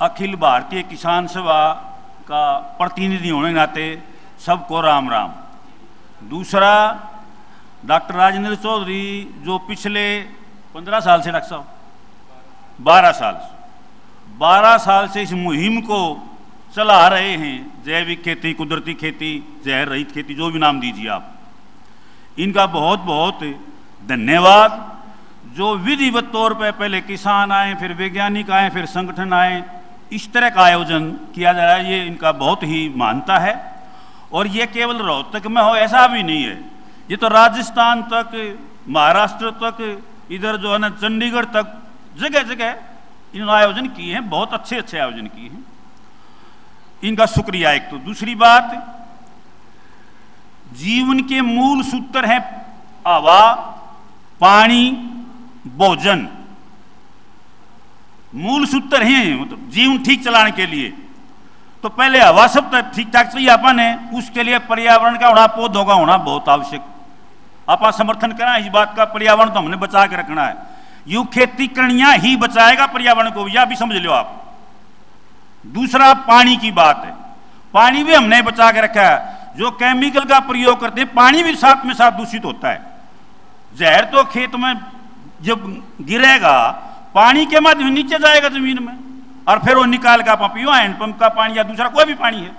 अखिल भारतीय किसान सभा का प्रतिनिधि होने नाते सबको राम राम। दूसरा, डॉक्टर राजेंद्र चौधरी, जो पिछले पंद्रह साल से, डॉक्टर साहब, बारह साल बारह साल से इस मुहिम को चला रहे हैं, जैविक खेती, कुदरती खेती, जहर रहित खेती, जो भी नाम दीजिए आप। इनका बहुत बहुत धन्यवाद। जो विधिवत तौर पर पहले किसान आए, फिर वैज्ञानिक आए, फिर संगठन आए इस तरह का आयोजन किया जा रहा है, ये इनका बहुत ही मानता है। और ये केवल रोहतक में हो, ऐसा भी नहीं है। ये तो राजस्थान तक, महाराष्ट्र तक, इधर जो है ना, चंडीगढ़ तक जगह जगह इन आयोजन किए हैं, बहुत अच्छे अच्छे आयोजन किए हैं। इनका शुक्रिया एक तो। दूसरी बात, जीवन के मूल सूत्र हैं, हवा, पानी, भोजन। मूल सूत्र हैं मतलब जीवन ठीक चलाने के लिए। तो पहले हवा सब तक ठीक ठाक चाहिए अपन है, उसके लिए पर्यावरण का होना पौधों का होना बहुत आवश्यक। आप समर्थन करें, इस बात का पर्यावरण तो हमने बचा के रखना है। यू खेती करणिया ही बचाएगा पर्यावरण को यह भी समझ लो आप। दूसरा पानी की बात है। पानी भी हमने बचा के रखा है। जो केमिकल का प्रयोग करते हैं, पानी भी साथ में साथ दूषित होता है। जहर तो खेत में जब गिरेगा पानी के माध्यम नीचे जाएगा ज़मीन में, और फिर वो निकाल का पियो हैंडपंप का पानी या दूसरा कोई भी पानी है।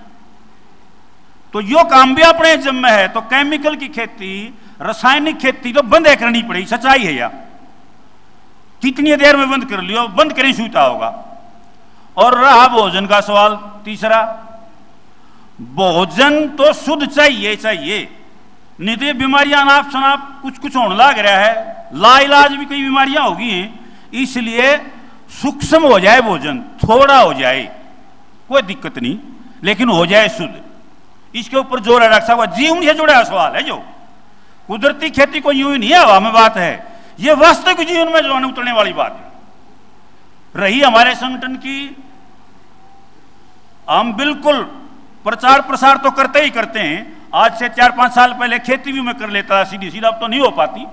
तो यो काम भी अपने जिम्मे है तो केमिकल की खेती, रासायनिक खेती तो बंद करनी पड़ेगी सच्चाई है या? कितनी देर में बंद कर लियो, बंद करें सूता होगा। और रहा भोजन का सवाल, तीसरा, भोजन तो शुद्ध चाहिए चाहिए। नहीं तो बीमारियाँ अनाप शनाप कुछ कुछ होने लग रहा है। लाइलाज भी कई बीमारियाँ होगी हैं। इसलिए सूक्ष्म हो जाए भोजन, थोड़ा हो जाए, कोई दिक्कत नहीं, लेकिन हो जाए शुद्ध। इसके ऊपर ज़ोर है डॉक्टर साहब जीवन से जुड़ा सवाल है जो। कुदरती खेती को यूँ ही नहीं हवा में बात है। यह वास्तविक जीवन में जो है उतरने वाली बात है। रही हमारे संगठन की, हम बिल्कुल प्रचार प्रसार तो करते ही करते हैं। आज से चार पाँच साल पहले खेती भी मैं कर लेता सीधी सीधा अब तो नहीं हो पाती।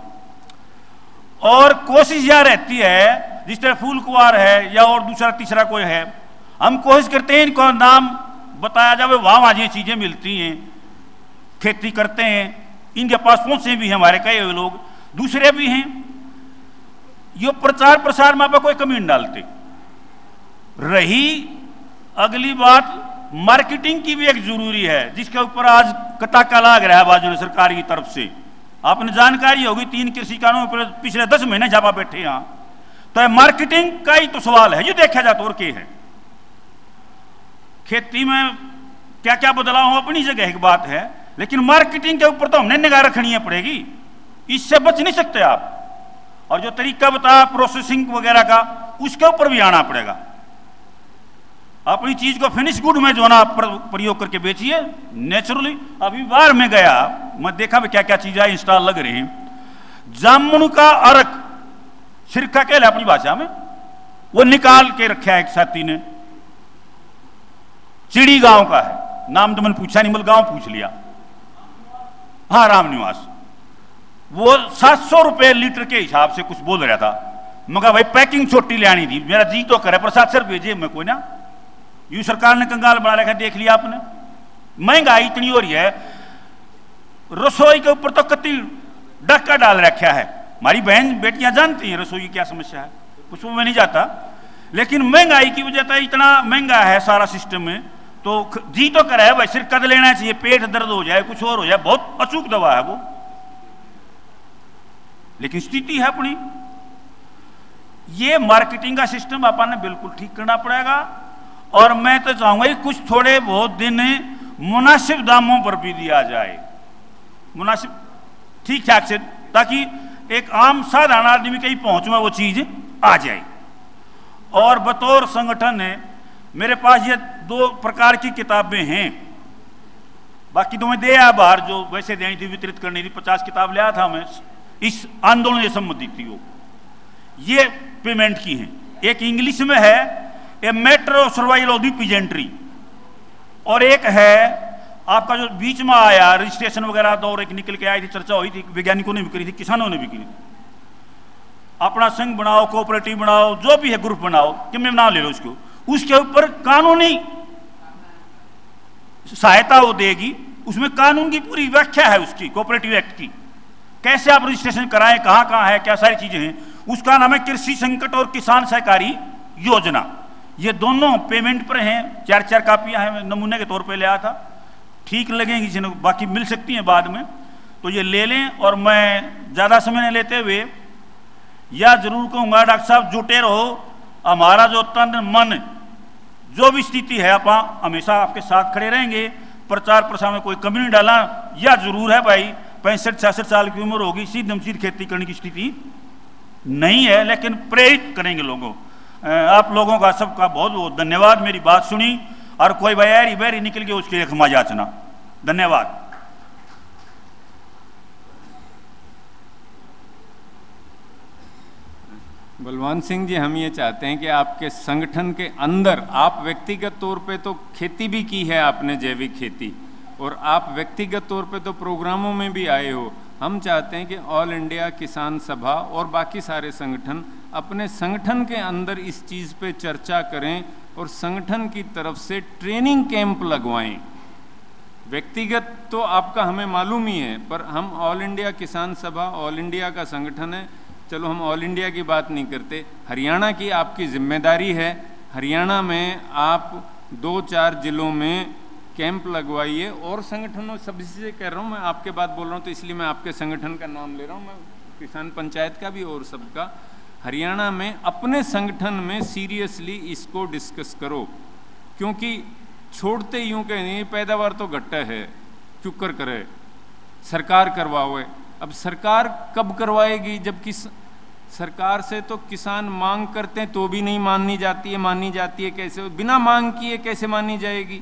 और कोशिश यह रहती है, जिस तरह फूल कुआर है या और दूसरा तीसरा कोई है, हम कोशिश करते हैं इनको नाम बताया जाए वहाँ वहाँ ये चीज़ें मिलती हैं, खेती करते हैं, इनके पास पहुँचे भी हैं हमारे कई लोग, दूसरे भी हैं। ये प्रचार प्रसार में आप कोई कमी नहीं डालते। रही अगली बात, मार्केटिंग की भी एक ज़रूरी है, जिसके ऊपर आज कटाका लाग रहा है बाजू सरकार की तरफ़ से। आपने जानकारी होगी तीन कृषि कानून पर पिछले दस महीने जापा बैठे यहाँ तो मार्केटिंग का ही तो सवाल है, ये देखा जाता और क्या है। खेती में क्या क्या बदलाव अपनी जगह एक बात है, लेकिन मार्केटिंग के ऊपर तो हमने निगाह रखनी है पड़ेगी। इससे बच नहीं सकते आप। और जो तरीका बताया प्रोसेसिंग वगैरह का, उसके ऊपर भी आना पड़ेगा। अपनी चीज़ को फिनिश गुड में जो ना प्रयोग करके बेचिए नेचुरली अभी बार में गया, मैं देखा भी क्या क्या चीज़ें इंस्टॉल लग रही जामुन का अर्क, सिरका कह अपनी भाषा में, वो निकाल के रखा है एक साथी ने। चिड़ी गाँव का है। नाम तो मैंने पूछा नहीं मतलब गाँव पूछ लिया। हाँ राम निवास वो सात सौ रुपए लीटर के हिसाब से कुछ बोल रहा था। मगर भाई, पैकिंग छोटी ले आनी थी। मेरा जी तो करे प्रसाद सर भेजे मैं कोई ना यू सरकार ने कंगाल बना रखा, देख लिया आपने। महँगाई इतनी हो रही है, रसोई के ऊपर तो कति डक्का डाल रखा है। हमारी बहन, बेटियाँ जानती हैं रसोई की क्या समस्या है उसमें मैं नहीं जाता। लेकिन महँगाई की वजह से इतना महँगा है सारा सिस्टम में तो जी तो करे, भाई सिर कद लेना चाहिए, पेट दर्द हो जाए, कुछ और हो जाए, बहुत अचूक दवा है वो। लेकिन स्थिति है अपनी। ये मार्केटिंग का सिस्टम अपन ने बिल्कुल ठीक करना पड़ेगा। और मैं तो चाहूँगा कुछ थोड़े बहुत दिन मुनासिब दामों पर भी दिया जाए। मुनासिब, ठीक ठाक से, ताकि एक आम साधारण आदमी कहीं पहुँच में वो चीज़ आ जाए। और बतौर संगठन है, मेरे पास ये दो प्रकार की किताबें हैं। बाकी तो मैं दे आया बाहर जो वैसे देनी थी, वितरित करनी थी, पचास किताब लिया था मैं, इस आंदोलन से संबंधित थी वो। ये पेमेंट की है। एक इंग्लिश में है a matter of survival of the peasantry और एक है, आपका जो बीच में आया रजिस्ट्रेशन वगैरह दौर एक निकल के आई थी चर्चा हुई थी, वैज्ञानिकों ने भी करी थी, किसानों ने भी करी थी। अपना संघ बनाओ कोऑपरेटिव बनाओ, जो भी है ग्रुप बनाओ, कि मैं नाम ले लो उसको, उसके ऊपर कानूनी सहायता वो देगी, उसमें कानून की पूरी व्याख्या है उसकी कोऑपरेटिव एक्ट की। कैसे आप रजिस्ट्रेशन कराएँ कहाँ कहाँ है, क्या सारी चीज़ें हैं? उसका नाम है कृषि संकट और किसान सहकारी योजना। ये दोनों पेमेंट पर हैं। चार चार कापियाँ हैं, नमूने के तौर पे ले आया था। ठीक लगेंगी, जिन्हें बाकी मिल सकती हैं बाद में। तो ये ले लें और मैं ज़्यादा समय नहीं लेते हुए या ज़रूर कहूँगा, डॉक्टर साहब, जुटे रहो। हमारा जो तन, मन, जो भी स्थिति है, आप हमेशा आपके साथ खड़े रहेंगे। प्रचार प्रसार में कोई कमी नहीं डाला या ज़रूर है भाई, पैंसठ, छियासठ साल की उम्र होगी, सीध नमसीद खेती करने की स्थिति नहीं है, लेकिन प्रेरित करेंगे लोगों। आप लोगों का सबका बहुत बहुत धन्यवाद। मेरी बात सुनी और कोई बयारी बैरी निकल गया उसके लिए क्षमा याचना। धन्यवाद। बलवान सिंह जी, हम ये चाहते हैं कि आपके संगठन के अंदर, आप व्यक्तिगत तौर पे तो खेती भी की है आपने, जैविक खेती, और आप व्यक्तिगत तौर पे तो प्रोग्रामों में भी आए हो। हम चाहते हैं कि ऑल इंडिया किसान सभा और बाकी सारे संगठन अपने संगठन के अंदर इस चीज़ पे चर्चा करें और संगठन की तरफ़ से ट्रेनिंग कैंप लगवाएँ। व्यक्तिगत तो आपका हमें मालूम ही है, पर हम ऑल इंडिया किसान सभा, ऑल इंडिया का संगठन है। चलो हम ऑल इंडिया की बात नहीं करते। हरियाणा की आपकी ज़िम्मेदारी है। हरियाणा में आप दो चार जिलों में कैंप लगवाइए और संगठनों सभी से कह रहा हूँ, मैं आपके बात बोल रहा हूँ तो इसलिए मैं आपके संगठन का नाम ले रहा हूँ। मैं किसान पंचायत का भी और सबका। हरियाणा में अपने संगठन में सीरियसली इसको डिस्कस करो, क्योंकि छोड़ते यूँ कहें पैदावार तो घट्टा है चुकर करे, सरकार करवाओ। अब सरकार कब करवाएगी? जब किस, सरकार से तो किसान मांग करते हैं तो भी नहीं माननी जाती है मानी जाती है कैसे? बिना मांग किए कैसे मानी जाएगी?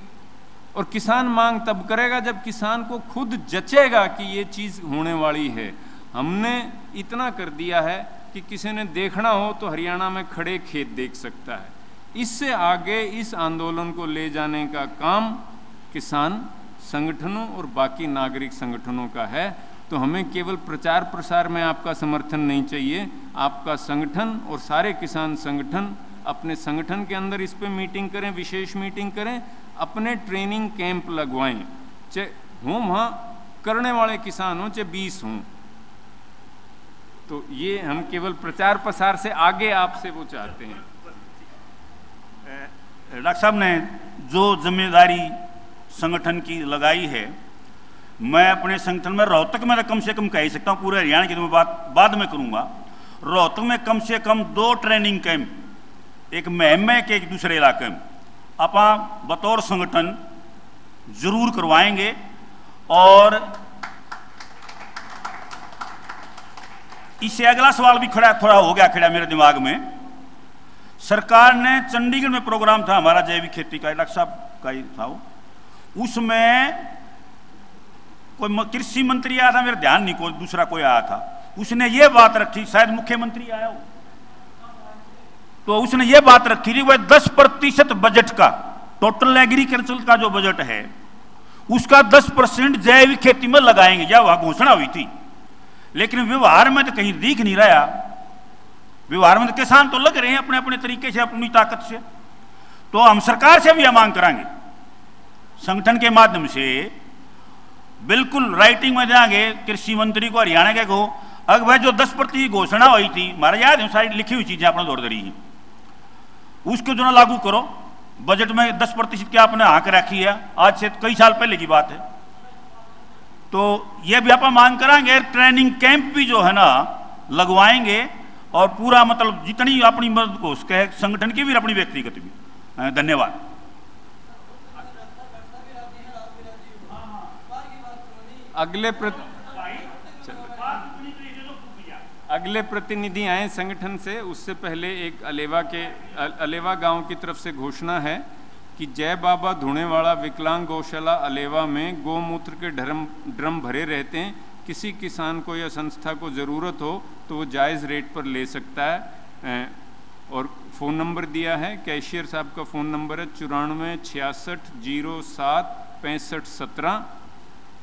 और किसान मांग तब करेगा जब किसान को खुद जचेगा कि ये चीज़ होने वाली है। हमने इतना कर दिया है कि किसी ने देखना हो तो हरियाणा में खड़े खेत देख सकता है। इससे आगे इस आंदोलन को ले जाने का काम किसान संगठनों और बाकी नागरिक संगठनों का है। तो हमें केवल प्रचार प्रसार में आपका समर्थन नहीं चाहिए। आपका संगठन और सारे किसान संगठन अपने संगठन के अंदर इस पर मीटिंग करें, विशेष मीटिंग करें, अपने ट्रेनिंग कैंप लगवाएँ। चाहे हों, वहाँ करने वाले किसान हों, चाहे बीस हों। तो ये हम केवल प्रचार प्रसार से आगे आपसे वो चाहते हैं। डॉक्टर साहब ने जो ज़िम्मेदारी संगठन की लगाई है, मैं अपने संगठन में रोहतक में कम से कम कह सकता हूँ, पूरे हरियाणा की तो मैं बात बाद में करूँगा। रोहतक में कम से कम दो ट्रेनिंग कैंप, एक महमे के एक दूसरे इलाके में। आप बतौर संगठन ज़रूर करवाएँगे और इससे अगला सवाल भी खड़ा, थोड़ा हो गया खड़ा मेरे दिमाग में। सरकार ने चंडीगढ़ में प्रोग्राम था, हमारा जैविक खेती का डॉक्टर साहब का ही था वो। उसमें कोई कृषि मंत्री आया था, मेरा ध्यान नहीं, कोई दूसरा कोई आया था। उसने ये बात रखी, शायद मुख्यमंत्री आया हो। तो उसने ये बात रखी थी, वह दस प्रतिशत बजट का टोटल एग्रीकल्चर का जो बजट है, उसका दस परसेंट जैविक खेती में लगाएँगे। या वह घोषणा हुई थी। लेकिन व्यवहार में तो कहीं दिख नहीं रहा। व्यवहार में तो किसान तो लग रहे हैं अपने अपने तरीके से, अपनी ताकत से। तो हम सरकार से भी यह मांग कराएँगे संगठन के माध्यम से बिल्कुल राइटिंग में जाएँगे कृषि मंत्री को हरियाणा के को। अगर भाई, जो दस प्रतिशत घोषणा हुई थी हमारा याद है, सारी लिखी हुई चीज़ें अपने दौड़ दड़ी उसको जो ना लागू करो। बजट में दस प्रतिशत क्या आपने हाँक रखी है। आज से कई साल पहले की बात है। तो यह भी आप मांग कराएँगे ट्रेनिंग कैंप भी जो है ना, लगवाएँगे और पूरा मतलब जितनी अपनी मदद को, उसके संगठन की भी अपनी व्यक्तिगत भी। धन्यवाद। अगले प्रति अगले प्रतिनिधि आए संगठन से, उससे पहले एक अलेवा के अलेवा गाँव की तरफ़ से घोषणा है। कि जय बाबा धुणेवाड़ा विकलांग गौशाला अलेवा में गौमूत्र के ड्रम ड्रम भरे रहते हैं। किसी किसान को या संस्था को ज़रूरत हो तो वो जायज़ रेट पर ले सकता है। और फ़ोन नंबर दिया है, कैशियर साहब का फ़ोन नंबर है चौरानवे छियासठ ज़ीरो सात पैंसठ सत्रह।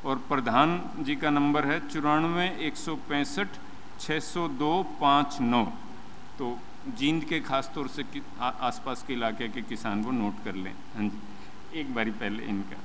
और प्रधान जी का नंबर है चौरानवे एक सौ पैंसठ छः सौ दो पाँच नौ। तो जींद के खास तौर से आसपास के इलाके के किसान वो नोट कर लें। हाँ जी। एक बारी पहले इनका।